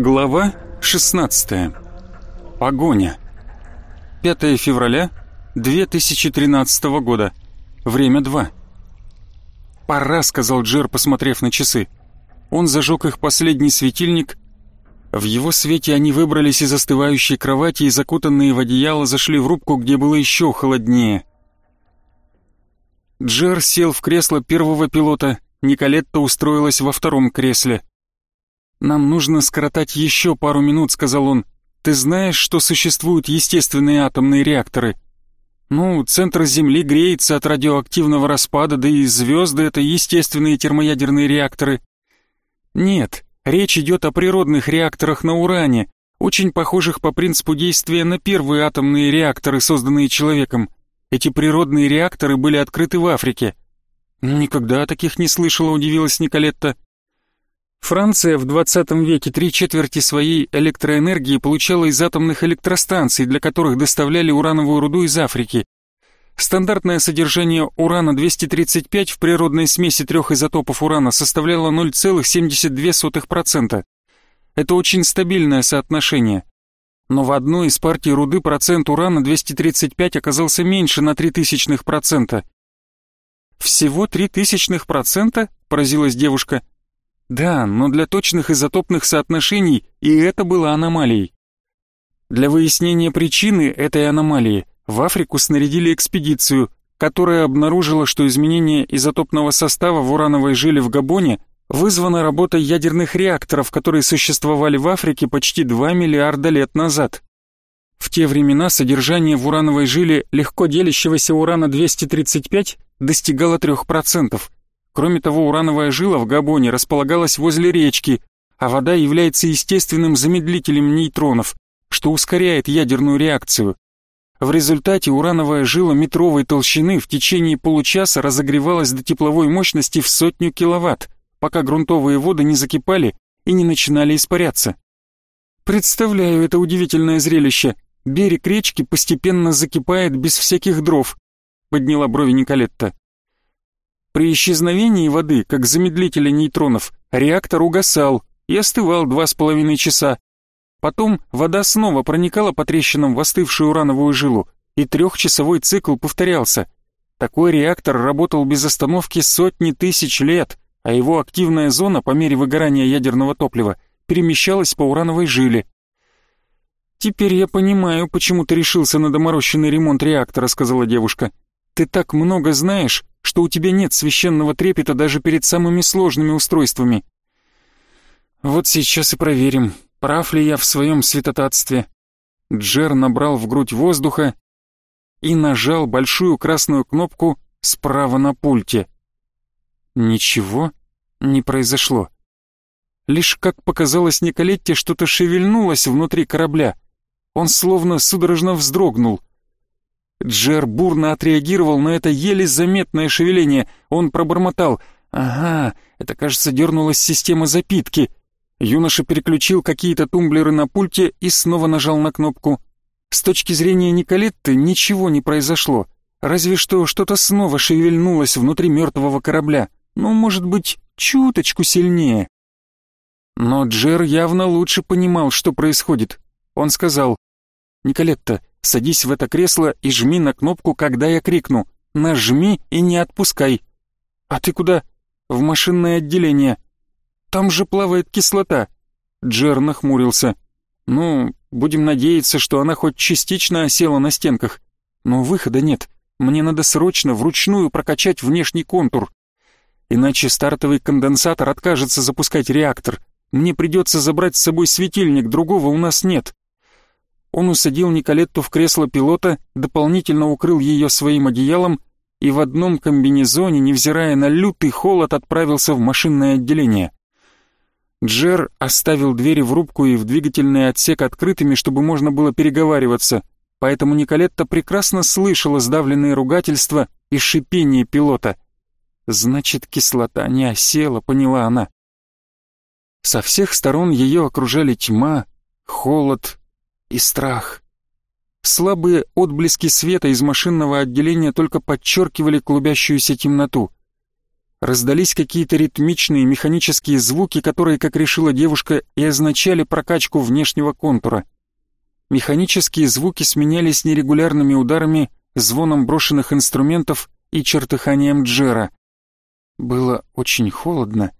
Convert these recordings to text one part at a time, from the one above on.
Глава 16. Погоня. 5 февраля 2013 года. Время 2. «Пора», — сказал Джер, посмотрев на часы. Он зажег их последний светильник. В его свете они выбрались из остывающей кровати и, закутанные в одеяло, зашли в рубку, где было еще холоднее. Джер сел в кресло первого пилота, Николетта устроилась во втором кресле. «Нам нужно скоротать еще пару минут», — сказал он. «Ты знаешь, что существуют естественные атомные реакторы?» «Ну, центр Земли греется от радиоактивного распада, да и звезды — это естественные термоядерные реакторы». «Нет, речь идет о природных реакторах на уране, очень похожих по принципу действия на первые атомные реакторы, созданные человеком. Эти природные реакторы были открыты в Африке». «Никогда таких не слышала», — удивилась Николетта. Франция в 20 веке три четверти своей электроэнергии получала из атомных электростанций, для которых доставляли урановую руду из Африки. Стандартное содержание урана-235 в природной смеси трех изотопов урана составляло 0,72%. Это очень стабильное соотношение. Но в одной из партий руды процент урана-235 оказался меньше на 0,03%. «Всего 0,03%?» – поразилась девушка – да, но для точных изотопных соотношений и это было аномалией. Для выяснения причины этой аномалии в Африку снарядили экспедицию, которая обнаружила, что изменение изотопного состава в урановой жиле в Габоне вызвано работой ядерных реакторов, которые существовали в Африке почти 2 миллиарда лет назад. В те времена содержание в урановой жиле легко делящегося урана-235 достигало 3%, Кроме того, урановая жила в Габоне располагалась возле речки, а вода является естественным замедлителем нейтронов, что ускоряет ядерную реакцию. В результате урановая жила метровой толщины в течение получаса разогревалась до тепловой мощности в сотню киловатт, пока грунтовые воды не закипали и не начинали испаряться. Представляю это удивительное зрелище. Берег речки постепенно закипает без всяких дров, подняла брови Николетта. При исчезновении воды, как замедлителя нейтронов, реактор угасал и остывал два с половиной часа. Потом вода снова проникала по трещинам в остывшую урановую жилу, и трехчасовой цикл повторялся. Такой реактор работал без остановки сотни тысяч лет, а его активная зона по мере выгорания ядерного топлива перемещалась по урановой жиле. «Теперь я понимаю, почему ты решился на доморощенный ремонт реактора», — сказала девушка. «Ты так много знаешь, что у тебя нет священного трепета даже перед самыми сложными устройствами. Вот сейчас и проверим, прав ли я в своем святотатстве. Джер набрал в грудь воздуха и нажал большую красную кнопку справа на пульте. Ничего не произошло. Лишь, как показалось Николетте, что-то шевельнулось внутри корабля. Он словно судорожно вздрогнул. Джер бурно отреагировал на это еле заметное шевеление. Он пробормотал. «Ага, это, кажется, дернулась система запитки». Юноша переключил какие-то тумблеры на пульте и снова нажал на кнопку. С точки зрения Николетты ничего не произошло. Разве что что-то снова шевельнулось внутри мертвого корабля. Ну, может быть, чуточку сильнее. Но Джер явно лучше понимал, что происходит. Он сказал, «Николетта, Садись в это кресло и жми на кнопку, когда я крикну. Нажми и не отпускай. А ты куда? В машинное отделение. Там же плавает кислота. Джер нахмурился. Ну, будем надеяться, что она хоть частично осела на стенках. Но выхода нет. Мне надо срочно вручную прокачать внешний контур. Иначе стартовый конденсатор откажется запускать реактор. Мне придется забрать с собой светильник, другого у нас нет. Он усадил Николетту в кресло пилота, дополнительно укрыл ее своим одеялом и в одном комбинезоне, невзирая на лютый холод, отправился в машинное отделение. Джер оставил двери в рубку и в двигательный отсек открытыми, чтобы можно было переговариваться, поэтому Николетта прекрасно слышала сдавленные ругательства и шипение пилота. «Значит, кислота не осела», — поняла она. Со всех сторон ее окружали тьма, холод, и страх. Слабые отблески света из машинного отделения только подчеркивали клубящуюся темноту. раздались какие-то ритмичные механические звуки, которые, как решила девушка, и означали прокачку внешнего контура. Механические звуки сменялись нерегулярными ударами, звоном брошенных инструментов и чертыханием Джера. Было очень холодно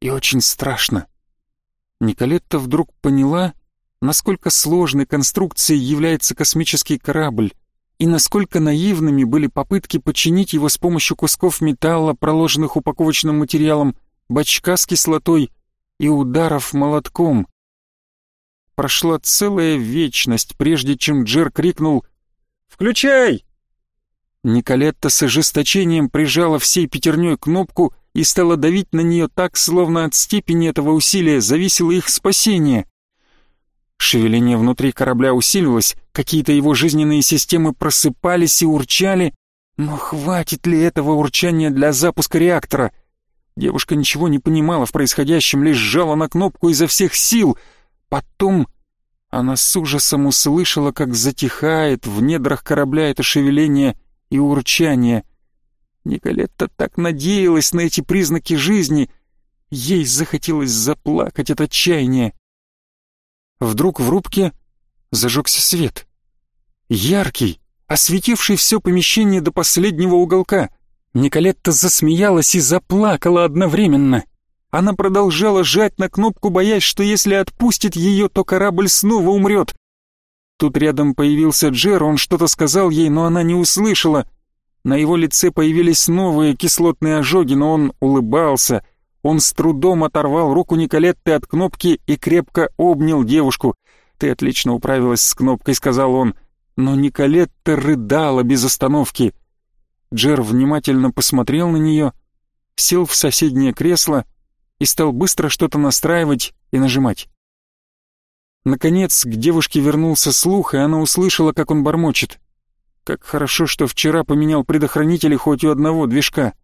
и очень страшно. Николетта вдруг поняла, насколько сложной конструкцией является космический корабль и насколько наивными были попытки починить его с помощью кусков металла, проложенных упаковочным материалом, бачка с кислотой и ударов молотком. Прошла целая вечность, прежде чем Джер крикнул «Включай!». Николетта с ожесточением прижала всей пятерней кнопку и стала давить на нее так, словно от степени этого усилия зависело их спасение. Шевеление внутри корабля усиливалось, какие-то его жизненные системы просыпались и урчали, но хватит ли этого урчания для запуска реактора? Девушка ничего не понимала в происходящем, лишь сжала на кнопку изо всех сил. Потом она с ужасом услышала, как затихает в недрах корабля это шевеление и урчание. Николетта так надеялась на эти признаки жизни. Ей захотелось заплакать от отчаяния. Вдруг в рубке зажегся свет. Яркий, осветивший все помещение до последнего уголка. Николетта засмеялась и заплакала одновременно. Она продолжала жать на кнопку, боясь, что если отпустит ее, то корабль снова умрет. Тут рядом появился Джер, он что-то сказал ей, но она не услышала. На его лице появились новые кислотные ожоги, но он улыбался — он с трудом оторвал руку Николетты от кнопки и крепко обнял девушку. «Ты отлично управилась с кнопкой», — сказал он. Но Николетта рыдала без остановки. Джер внимательно посмотрел на нее, сел в соседнее кресло и стал быстро что-то настраивать и нажимать. Наконец к девушке вернулся слух, и она услышала, как он бормочет. Как хорошо, что вчера поменял предохранители хоть у одного движка.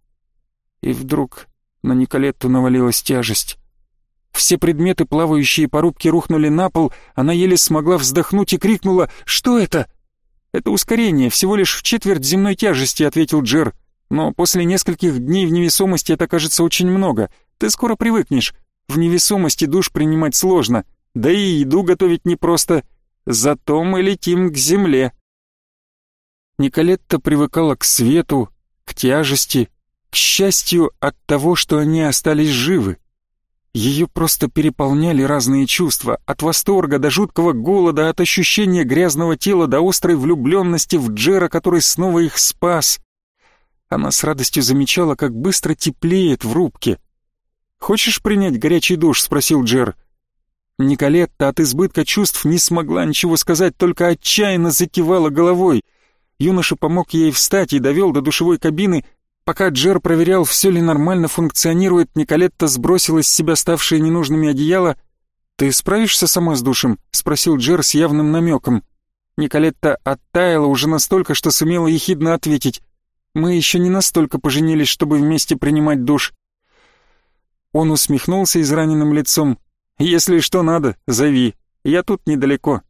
И вдруг на Николетту навалилась тяжесть. Все предметы, плавающие по рубке, рухнули на пол, она еле смогла вздохнуть и крикнула «Что это?» «Это ускорение, всего лишь в четверть земной тяжести», — ответил Джер. «Но после нескольких дней в невесомости это кажется очень много. Ты скоро привыкнешь. В невесомости душ принимать сложно, да и еду готовить непросто. Зато мы летим к земле». Николетта привыкала к свету, к тяжести, к счастью, от того, что они остались живы. Ее просто переполняли разные чувства, от восторга до жуткого голода, от ощущения грязного тела до острой влюбленности в Джера, который снова их спас. Она с радостью замечала, как быстро теплеет в рубке. «Хочешь принять горячий душ?» — спросил Джер. Николетта от избытка чувств не смогла ничего сказать, только отчаянно закивала головой. Юноша помог ей встать и довел до душевой кабины, Пока Джер проверял, все ли нормально функционирует, Николетта сбросила с себя ставшие ненужными одеяла. «Ты справишься сама с душем?» — спросил Джер с явным намеком. Николетта оттаяла уже настолько, что сумела ехидно ответить. «Мы еще не настолько поженились, чтобы вместе принимать душ». Он усмехнулся израненным лицом. «Если что надо, зови. Я тут недалеко».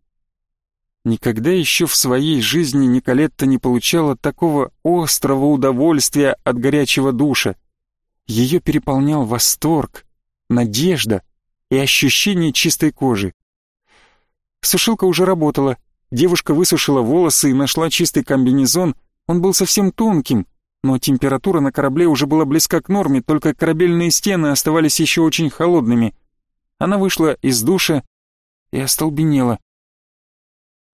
Никогда еще в своей жизни Николетта не получала такого острого удовольствия от горячего душа. Ее переполнял восторг, надежда и ощущение чистой кожи. Сушилка уже работала. Девушка высушила волосы и нашла чистый комбинезон. Он был совсем тонким, но температура на корабле уже была близка к норме, только корабельные стены оставались еще очень холодными. Она вышла из душа и остолбенела.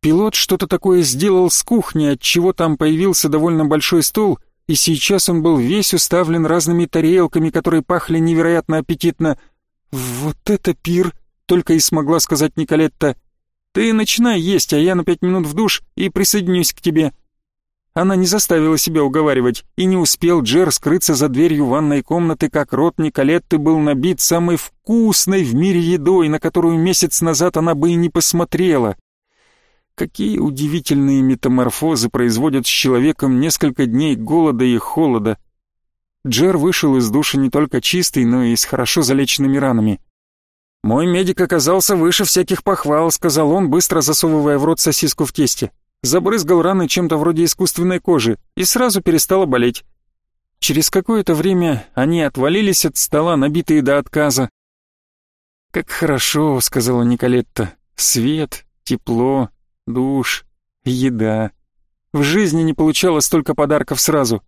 Пилот что-то такое сделал с кухни, от чего там появился довольно большой стол, и сейчас он был весь уставлен разными тарелками, которые пахли невероятно аппетитно. «Вот это пир!» — только и смогла сказать Николетта. «Ты начинай есть, а я на пять минут в душ и присоединюсь к тебе». Она не заставила себя уговаривать, и не успел Джер скрыться за дверью ванной комнаты, как рот Николетты был набит самой вкусной в мире едой, на которую месяц назад она бы и не посмотрела. Какие удивительные метаморфозы производят с человеком несколько дней голода и холода. Джер вышел из душа не только чистый, но и с хорошо залеченными ранами. «Мой медик оказался выше всяких похвал», — сказал он, быстро засовывая в рот сосиску в тесте. Забрызгал раны чем-то вроде искусственной кожи и сразу перестало болеть. Через какое-то время они отвалились от стола, набитые до отказа. «Как хорошо», — сказала Николетта. «Свет, тепло, душ, еда. В жизни не получала столько подарков сразу.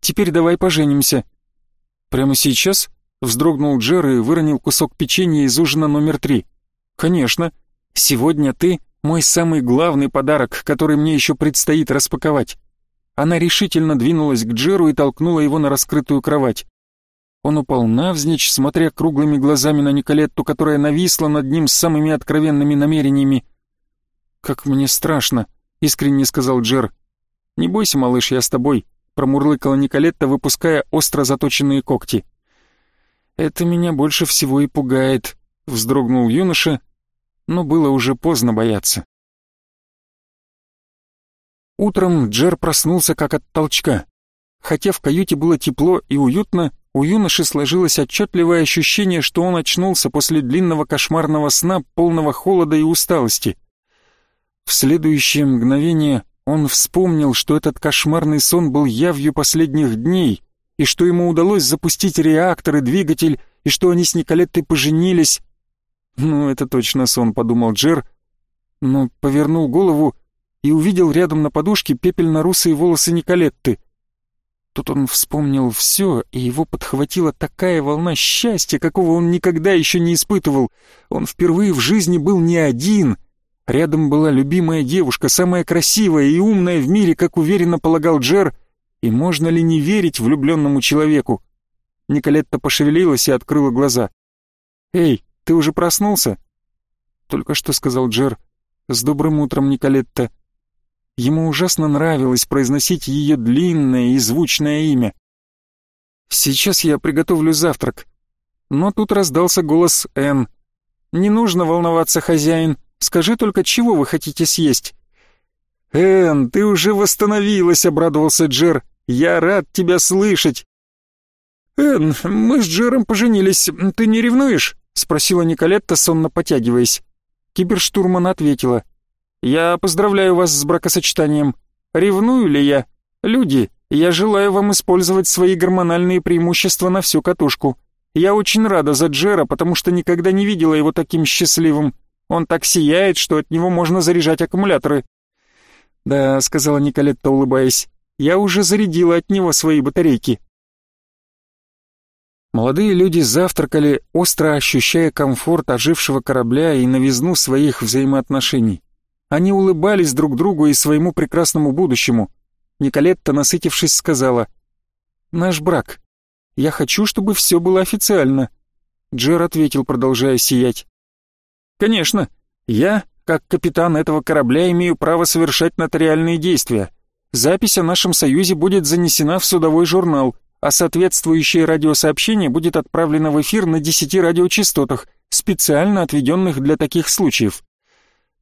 Теперь давай поженимся». «Прямо сейчас?» — вздрогнул Джер и выронил кусок печенья из ужина номер три. «Конечно. Сегодня ты — мой самый главный подарок, который мне еще предстоит распаковать». Она решительно двинулась к Джеру и толкнула его на раскрытую кровать. Он упал навзничь, смотря круглыми глазами на Николетту, которая нависла над ним с самыми откровенными намерениями. «Как мне страшно», — искренне сказал Джер. «Не бойся, малыш, я с тобой», — промурлыкала Николетта, выпуская остро заточенные когти. «Это меня больше всего и пугает», — вздрогнул юноша, но было уже поздно бояться. Утром Джер проснулся как от толчка. Хотя в каюте было тепло и уютно, у юноши сложилось отчетливое ощущение, что он очнулся после длинного кошмарного сна, полного холода и усталости. В следующее мгновение он вспомнил, что этот кошмарный сон был явью последних дней, и что ему удалось запустить реактор и двигатель, и что они с Николеттой поженились. «Ну, это точно сон», — подумал Джер, но повернул голову и увидел рядом на подушке пепельно-русые волосы Николетты. Тут он вспомнил все, и его подхватила такая волна счастья, какого он никогда еще не испытывал. Он впервые в жизни был не один. Рядом была любимая девушка, самая красивая и умная в мире, как уверенно полагал Джер. И можно ли не верить влюбленному человеку? Николетта пошевелилась и открыла глаза. «Эй, ты уже проснулся?» «Только что», — сказал Джер. «С добрым утром, Николетта». Ему ужасно нравилось произносить ее длинное и звучное имя. «Сейчас я приготовлю завтрак». Но тут раздался голос Энн. «Не нужно волноваться, хозяин. Скажи только, чего вы хотите съесть?» «Энн, ты уже восстановилась», — обрадовался Джер. «Я рад тебя слышать». «Энн, мы с Джером поженились. Ты не ревнуешь?» — спросила Николетта, сонно потягиваясь. Киберштурман ответила. Я поздравляю вас с бракосочетанием. Ревную ли я? Люди, я желаю вам использовать свои гормональные преимущества на всю катушку. Я очень рада за Джера, потому что никогда не видела его таким счастливым. Он так сияет, что от него можно заряжать аккумуляторы. Да, сказала Николетта, улыбаясь. Я уже зарядила от него свои батарейки. Молодые люди завтракали, остро ощущая комфорт ожившего корабля и новизну своих взаимоотношений. Они улыбались друг другу и своему прекрасному будущему. Николетта, насытившись, сказала, «Наш брак. Я хочу, чтобы все было официально». Джер ответил, продолжая сиять. «Конечно, я, как капитан этого корабля, имею право совершать нотариальные действия. Запись о нашем союзе будет занесена в судовой журнал, а соответствующее радиосообщение будет отправлено в эфир на десяти радиочастотах, специально отведенных для таких случаев.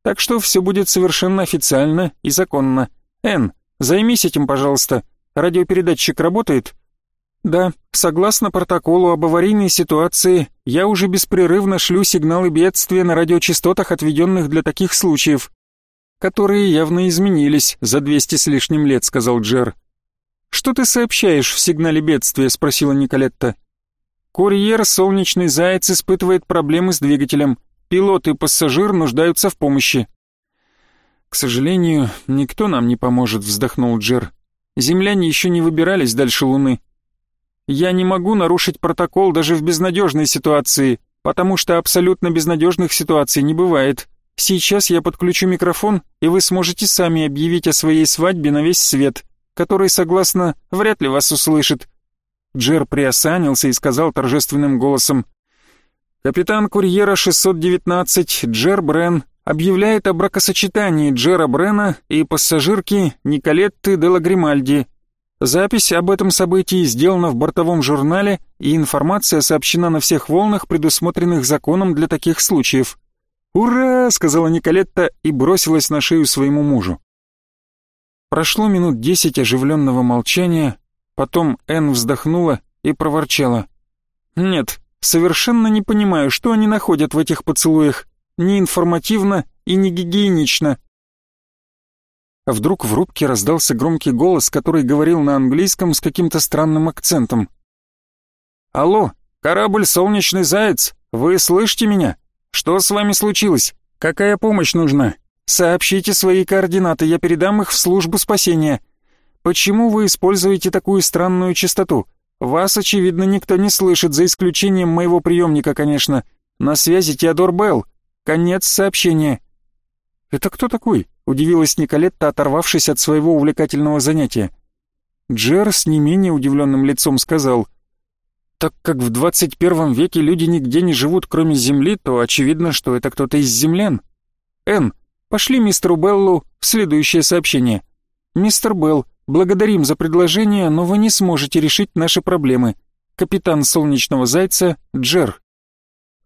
Так что все будет совершенно официально и законно. Эн, займись этим, пожалуйста. Радиопередатчик работает? Да, согласно протоколу об аварийной ситуации, я уже беспрерывно шлю сигналы бедствия на радиочастотах, отведенных для таких случаев, которые явно изменились за 200 с лишним лет, сказал Джер. Что ты сообщаешь в сигнале бедствия, спросила Николетта. Курьер «Солнечный заяц» испытывает проблемы с двигателем. Пилот и пассажир нуждаются в помощи. К сожалению, никто нам не поможет, вздохнул Джер. Земляне еще не выбирались дальше Луны. Я не могу нарушить протокол даже в безнадежной ситуации, потому что абсолютно безнадежных ситуаций не бывает. Сейчас я подключу микрофон, и вы сможете сами объявить о своей свадьбе на весь свет, который, согласно, вряд ли вас услышит. Джер приосанился и сказал торжественным голосом, Капитан курьера 619 Джер Брен объявляет о бракосочетании Джера Брена и пассажирки Николетты де Лагримальди. Запись об этом событии сделана в бортовом журнале, и информация сообщена на всех волнах, предусмотренных законом для таких случаев. «Ура!» — сказала Николетта и бросилась на шею своему мужу. Прошло минут десять оживленного молчания, потом Энн вздохнула и проворчала. «Нет, Совершенно не понимаю, что они находят в этих поцелуях. Не информативно и не гигиенично. Вдруг в рубке раздался громкий голос, который говорил на английском с каким-то странным акцентом. «Алло, корабль «Солнечный заяц», вы слышите меня? Что с вами случилось? Какая помощь нужна? Сообщите свои координаты, я передам их в службу спасения. Почему вы используете такую странную частоту? Вас, очевидно, никто не слышит, за исключением моего приемника, конечно. На связи Теодор Белл. Конец сообщения». «Это кто такой?» — удивилась Николетта, оторвавшись от своего увлекательного занятия. Джер с не менее удивленным лицом сказал, «Так как в 21 веке люди нигде не живут, кроме Земли, то очевидно, что это кто-то из землян. Эн, пошли мистеру Беллу следующее сообщение. Мистер Белл, благодарим за предложение, но вы не сможете решить наши проблемы. Капитан Солнечного Зайца Джер».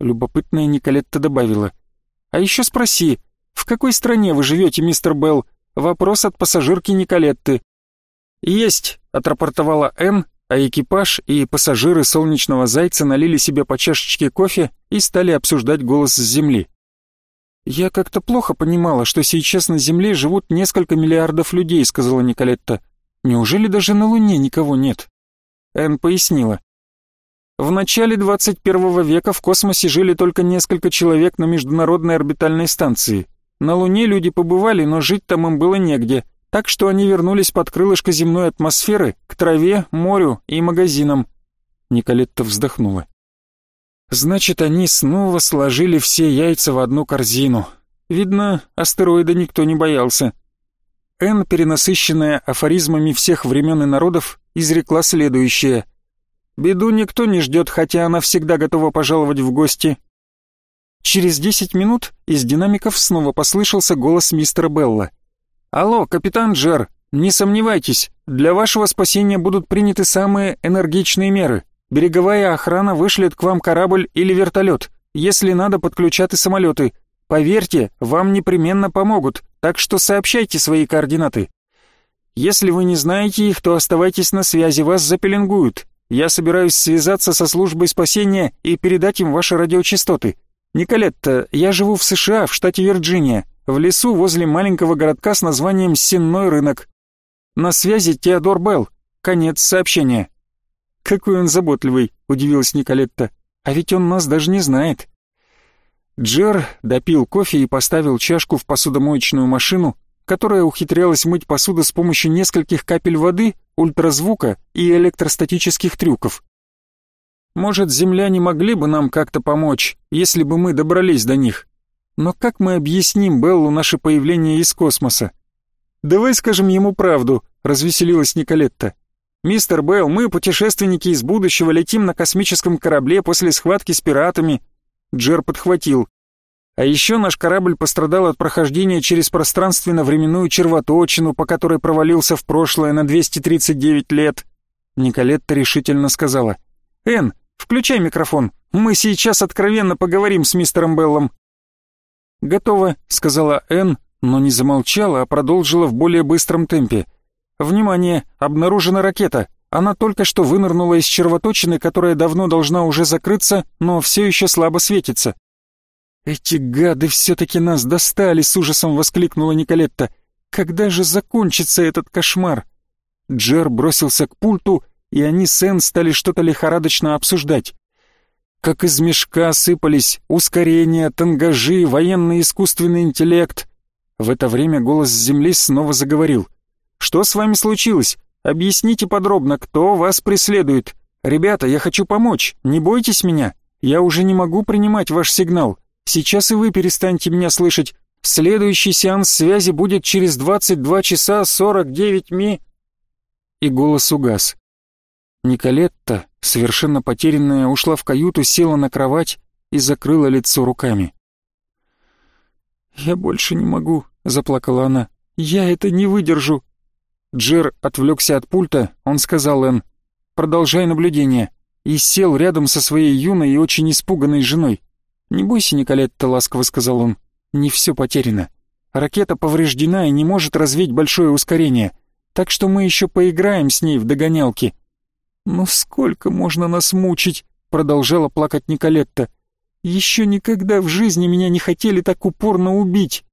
Любопытная Николетта добавила, «А еще спроси, в какой стране вы живете, мистер Белл? Вопрос от пассажирки Николетты». «Есть», — отрапортовала Энн, а экипаж и пассажиры «Солнечного зайца» налили себе по чашечке кофе и стали обсуждать голос с Земли. «Я как-то плохо понимала, что сейчас на Земле живут несколько миллиардов людей», — сказала Николетта. «Неужели даже на Луне никого нет?» Энн пояснила. В начале 21 века в космосе жили только несколько человек на Международной орбитальной станции. На Луне люди побывали, но жить там им было негде, так что они вернулись под крылышко земной атмосферы, к траве, морю и магазинам. Николетта вздохнула. Значит, они снова сложили все яйца в одну корзину. Видно, астероида никто не боялся. Энн, перенасыщенная афоризмами всех времен и народов, изрекла следующее — Беду никто не ждет, хотя она всегда готова пожаловать в гости. Через десять минут из динамиков снова послышался голос мистера Белла. «Алло, капитан Джер, не сомневайтесь, для вашего спасения будут приняты самые энергичные меры. Береговая охрана вышлет к вам корабль или вертолет. Если надо, подключат и самолеты. Поверьте, вам непременно помогут, так что сообщайте свои координаты. Если вы не знаете их, то оставайтесь на связи, вас запеленгуют. Я собираюсь связаться со службой спасения и передать им ваши радиочастоты. Николетта, я живу в США, в штате Вирджиния, в лесу возле маленького городка с названием Сенной рынок. На связи Теодор Белл. Конец сообщения. Какой он заботливый, удивилась Николетта. А ведь он нас даже не знает. Джер допил кофе и поставил чашку в посудомоечную машину, которая ухитрялась мыть посуду с помощью нескольких капель воды, ультразвука и электростатических трюков. Может, земляне могли бы нам как-то помочь, если бы мы добрались до них. Но как мы объясним Беллу наше появление из космоса? Давай скажем ему правду, развеселилась Николетта. Мистер Белл, мы, путешественники из будущего, летим на космическом корабле после схватки с пиратами. Джер подхватил. А еще наш корабль пострадал от прохождения через пространственно-временную червоточину, по которой провалился в прошлое на 239 лет. Николетта решительно сказала. «Энн, включай микрофон, мы сейчас откровенно поговорим с мистером Беллом». «Готово», — сказала Энн, но не замолчала, а продолжила в более быстром темпе. «Внимание, обнаружена ракета. Она только что вынырнула из червоточины, которая давно должна уже закрыться, но все еще слабо светится. «Эти гады все-таки нас достали!» — с ужасом воскликнула Николетта. «Когда же закончится этот кошмар?» Джер бросился к пульту, и они с Энн стали что-то лихорадочно обсуждать. Как из мешка сыпались ускорения, тангажи, военный искусственный интеллект. В это время голос земли снова заговорил. «Что с вами случилось? Объясните подробно, кто вас преследует. Ребята, я хочу помочь, не бойтесь меня. Я уже не могу принимать ваш сигнал. Сейчас и вы перестаньте меня слышать. Следующий сеанс связи будет через 22 часа 49 ми...» И голос угас. Николетта, совершенно потерянная, ушла в каюту, села на кровать и закрыла лицо руками. «Я больше не могу», — заплакала она. «Я это не выдержу». Джер отвлекся от пульта, он сказал Энн, «Продолжай наблюдение», и сел рядом со своей юной и очень испуганной женой. «Не бойся, Николетта», — ласково сказал он, — «не все потеряно. Ракета повреждена и не может развить большое ускорение, так что мы еще поиграем с ней в догонялки». «Ну сколько можно нас мучить?» — продолжала плакать Николетта. «Еще никогда в жизни меня не хотели так упорно убить».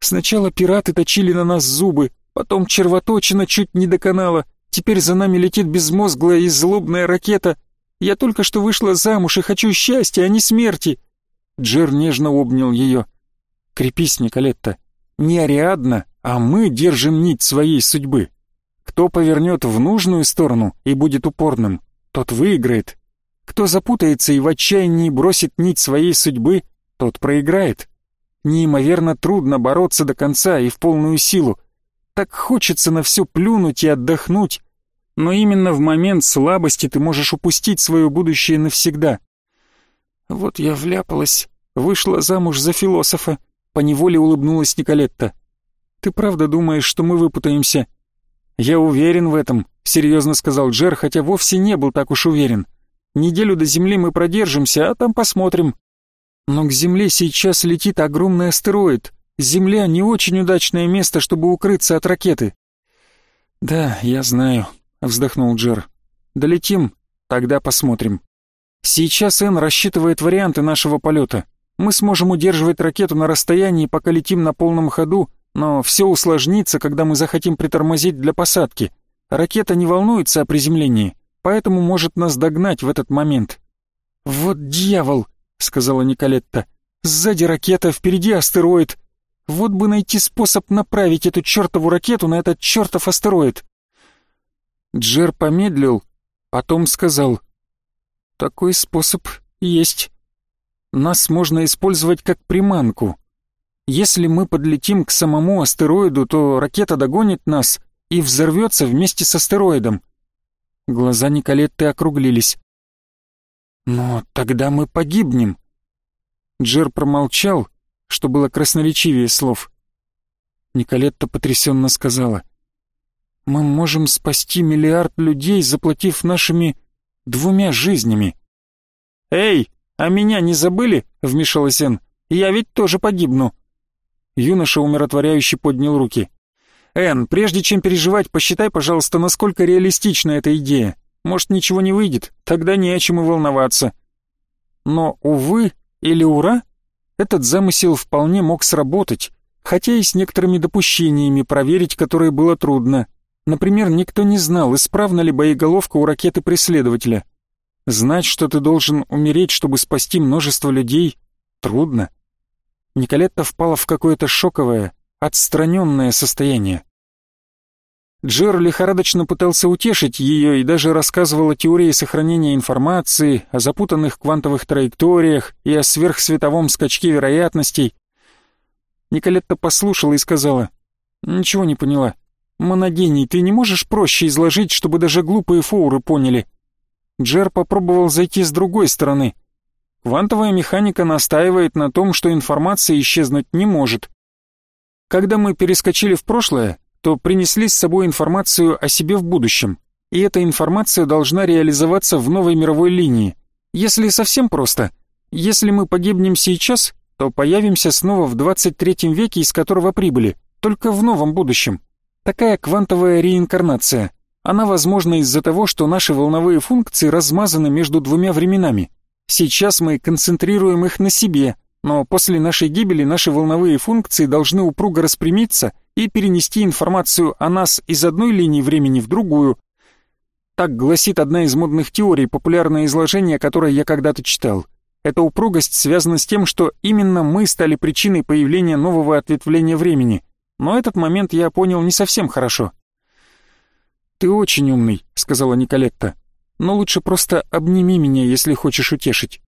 Сначала пираты точили на нас зубы, потом червоточина чуть не доконала, теперь за нами летит безмозглая и злобная ракета. Я только что вышла замуж и хочу счастья, а не смерти. Джер нежно обнял ее. Крепись, Николетта. Не Ариадна, а мы держим нить своей судьбы. Кто повернет в нужную сторону и будет упорным, тот выиграет. Кто запутается и в отчаянии бросит нить своей судьбы, тот проиграет. Неимоверно трудно бороться до конца и в полную силу. Так хочется на все плюнуть и отдохнуть. Но именно в момент слабости ты можешь упустить свое будущее навсегда. Вот я вляпалась, вышла замуж за философа, поневоле улыбнулась Николетта. Ты правда думаешь, что мы выпутаемся? Я уверен в этом, серьезно сказал Джер, хотя вовсе не был так уж уверен. Неделю до Земли мы продержимся, а там посмотрим. Но к Земле сейчас летит огромный астероид. Земля не очень удачное место, чтобы укрыться от ракеты. Да, я знаю, вздохнул Джер. Долетим, тогда посмотрим. Сейчас Эн рассчитывает варианты нашего полета. Мы сможем удерживать ракету на расстоянии, пока летим на полном ходу, но все усложнится, когда мы захотим притормозить для посадки. Ракета не волнуется о приземлении, поэтому может нас догнать в этот момент. «Вот дьявол!» — сказала Николетта. «Сзади ракета, впереди астероид. Вот бы найти способ направить эту чертову ракету на этот чертов астероид». Джер помедлил, потом сказал. «Такой способ есть. Нас можно использовать как приманку. Если мы подлетим к самому астероиду, то ракета догонит нас и взорвется вместе с астероидом». Глаза Николетты округлились. «Но тогда мы погибнем». Джер промолчал, что было красноречивее слов. Николетта потрясенно сказала. «Мы можем спасти миллиард людей, заплатив нашими двумя жизнями». «Эй, а меня не забыли?» — вмешалась Энн. «Я ведь тоже погибну». Юноша умиротворяюще поднял руки. «Энн, прежде чем переживать, посчитай, пожалуйста, насколько реалистична эта идея. Может, ничего не выйдет, тогда не о чем и волноваться. Но, увы или ура, этот замысел вполне мог сработать, хотя и с некоторыми допущениями, проверить которые было трудно. Например, никто не знал, исправна ли боеголовка у ракеты преследователя. Знать, что ты должен умереть, чтобы спасти множество людей, трудно. Николетта впала в какое-то шоковое, отстраненное состояние. Джер лихорадочно пытался утешить ее и даже рассказывал о теории сохранения информации, о запутанных квантовых траекториях и о сверхсветовом скачке вероятностей. Николетта послушала и сказала, «Ничего не поняла. Моногений, ты не можешь проще изложить, чтобы даже глупые фоуры поняли?» Джер попробовал зайти с другой стороны. Квантовая механика настаивает на том, что информация исчезнуть не может. Когда мы перескочили в прошлое, то принесли с собой информацию о себе в будущем, и эта информация должна реализоваться в новой мировой линии. Если совсем просто, если мы погибнем сейчас, то появимся снова в 23 веке, из которого прибыли, только в новом будущем. Такая квантовая реинкарнация. Она возможна из-за того, что наши волновые функции размазаны между двумя временами. Сейчас мы концентрируем их на себе, но после нашей гибели наши волновые функции должны упруго распрямиться и перенести информацию о нас из одной линии времени в другую. Так гласит одна из модных теорий, популярное изложение, которое я когда-то читал. Эта упругость связана с тем, что именно мы стали причиной появления нового ответвления времени. Но этот момент я понял не совсем хорошо. «Ты очень умный», — сказала Николетта. «Но лучше просто обними меня, если хочешь утешить».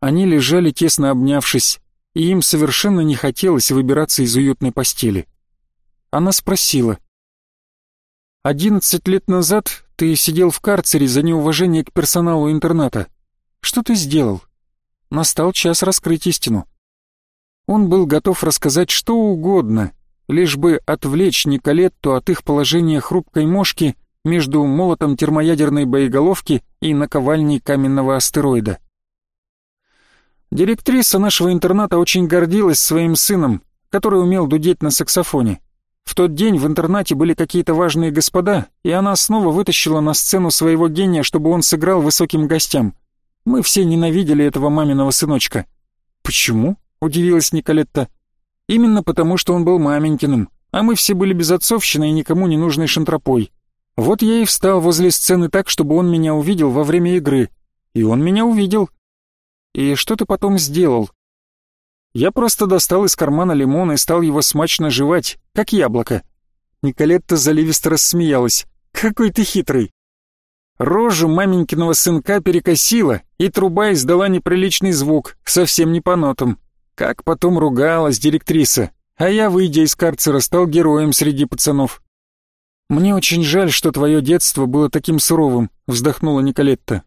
Они лежали тесно обнявшись, и им совершенно не хотелось выбираться из уютной постели. Она спросила. «Одиннадцать лет назад ты сидел в карцере за неуважение к персоналу интерната. Что ты сделал?» Настал час раскрыть истину. Он был готов рассказать что угодно, лишь бы отвлечь Николетту от их положения хрупкой мошки между молотом термоядерной боеголовки и наковальней каменного астероида. Директриса нашего интерната очень гордилась своим сыном, который умел дудеть на саксофоне. В тот день в интернате были какие-то важные господа, и она снова вытащила на сцену своего гения, чтобы он сыграл высоким гостям. Мы все ненавидели этого маминого сыночка. «Почему?» — удивилась Николетта. «Именно потому, что он был маменькиным, а мы все были безотцовщиной и никому не нужной шантропой. Вот я и встал возле сцены так, чтобы он меня увидел во время игры. И он меня увидел. И что ты потом сделал? Я просто достал из кармана лимон и стал его смачно жевать, как яблоко. Николетта заливисто рассмеялась. «Какой ты хитрый!» Рожу маменькиного сынка перекосила, и труба издала неприличный звук, совсем не по нотам. Как потом ругалась директриса, а я, выйдя из карцера, стал героем среди пацанов. «Мне очень жаль, что твое детство было таким суровым», — вздохнула Николетта.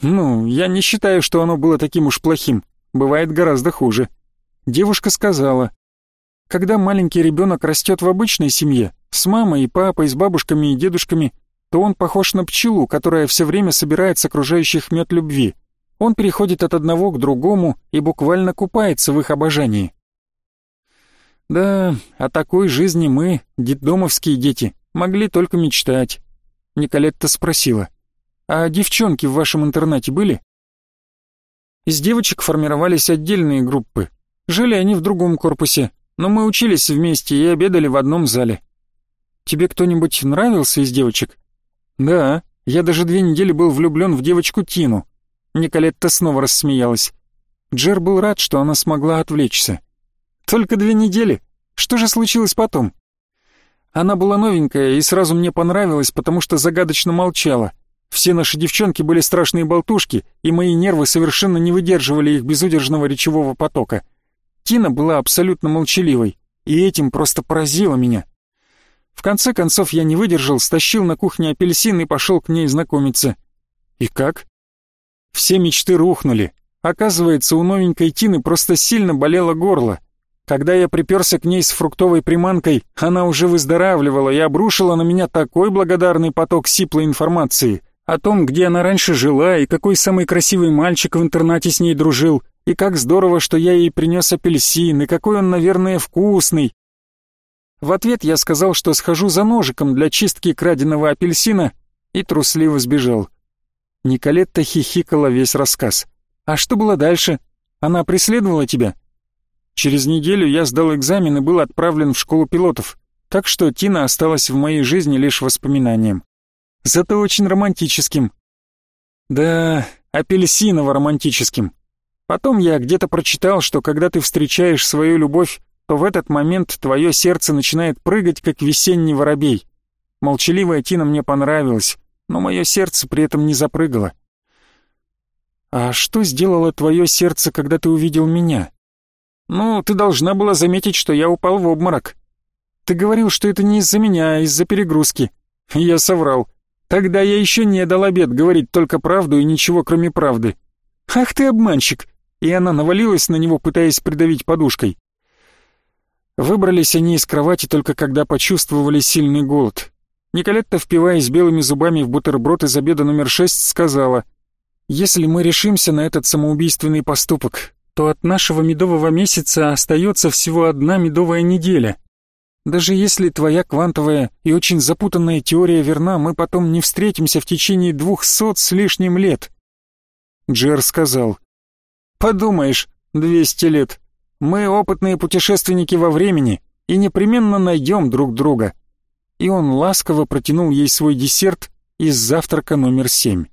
«Ну, я не считаю, что оно было таким уж плохим. Бывает гораздо хуже». Девушка сказала, «Когда маленький ребенок растет в обычной семье, с мамой и папой, с бабушками и дедушками, то он похож на пчелу, которая все время собирает с окружающих мед любви. Он переходит от одного к другому и буквально купается в их обожании. Да, о такой жизни мы, детдомовские дети, могли только мечтать. Николетта спросила, а девчонки в вашем интернате были? Из девочек формировались отдельные группы. Жили они в другом корпусе, но мы учились вместе и обедали в одном зале. Тебе кто-нибудь нравился из девочек? «Да, я даже две недели был влюблен в девочку Тину». Николетта снова рассмеялась. Джер был рад, что она смогла отвлечься. «Только две недели? Что же случилось потом?» Она была новенькая и сразу мне понравилась, потому что загадочно молчала. Все наши девчонки были страшные болтушки, и мои нервы совершенно не выдерживали их безудержного речевого потока. Тина была абсолютно молчаливой, и этим просто поразила меня. В конце концов я не выдержал, стащил на кухне апельсин и пошел к ней знакомиться. И как? Все мечты рухнули. Оказывается, у новенькой Тины просто сильно болело горло. Когда я приперся к ней с фруктовой приманкой, она уже выздоравливала и обрушила на меня такой благодарный поток сиплой информации о том, где она раньше жила и какой самый красивый мальчик в интернате с ней дружил, и как здорово, что я ей принес апельсин, и какой он, наверное, вкусный, в ответ я сказал, что схожу за ножиком для чистки краденого апельсина и трусливо сбежал. Николетта хихикала весь рассказ. «А что было дальше? Она преследовала тебя?» Через неделю я сдал экзамен и был отправлен в школу пилотов, так что Тина осталась в моей жизни лишь воспоминанием. Зато очень романтическим. Да, апельсиново-романтическим. Потом я где-то прочитал, что когда ты встречаешь свою любовь, то в этот момент твое сердце начинает прыгать, как весенний воробей. Молчаливая Тина мне понравилась, но мое сердце при этом не запрыгало. «А что сделало твое сердце, когда ты увидел меня?» «Ну, ты должна была заметить, что я упал в обморок. Ты говорил, что это не из-за меня, а из-за перегрузки. Я соврал. Тогда я еще не дал обед говорить только правду и ничего, кроме правды. Ах ты обманщик!» И она навалилась на него, пытаясь придавить подушкой. Выбрались они из кровати только когда почувствовали сильный голод. Николетта, впиваясь белыми зубами в бутерброд из обеда номер шесть, сказала, «Если мы решимся на этот самоубийственный поступок, то от нашего медового месяца остается всего одна медовая неделя. Даже если твоя квантовая и очень запутанная теория верна, мы потом не встретимся в течение двухсот с лишним лет». Джер сказал, «Подумаешь, двести лет, мы опытные путешественники во времени и непременно найдем друг друга». И он ласково протянул ей свой десерт из завтрака номер семь.